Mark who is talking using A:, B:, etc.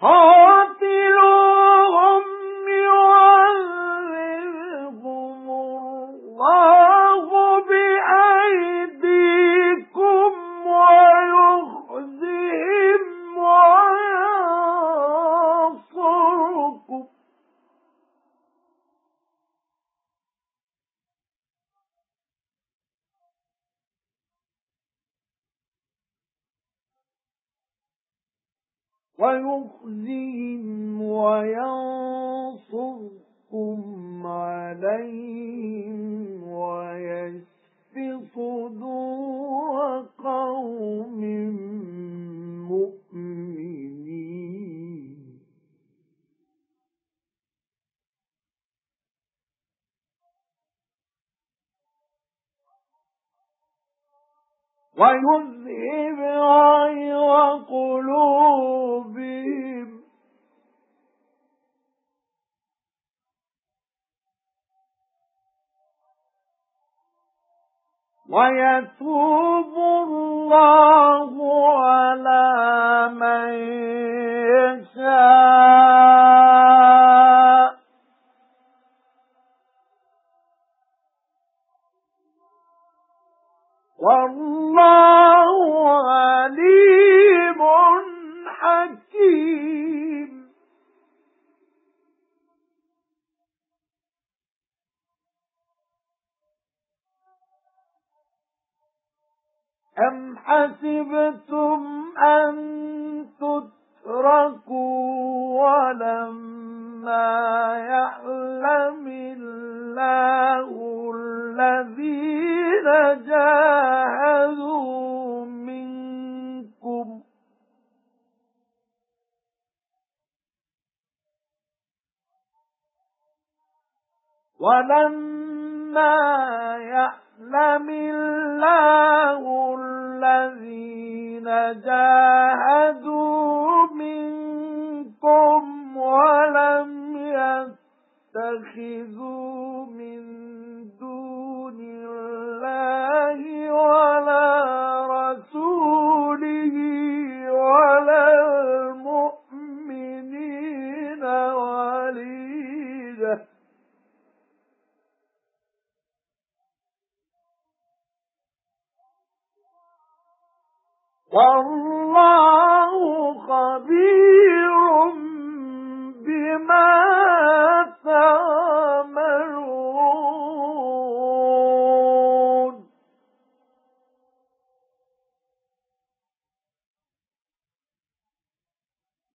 A: Heart ويخزيهم وينصركم عليهم ويشف صدور قوم مؤمنين. ويذهب غير قلوبهم ويتوب الله على من يشاء. والله عليم أم حسبتم أن تتركوا ولما يعلم الله الذين جاهدوا منكم ولما يعلم الله الذين والله خبير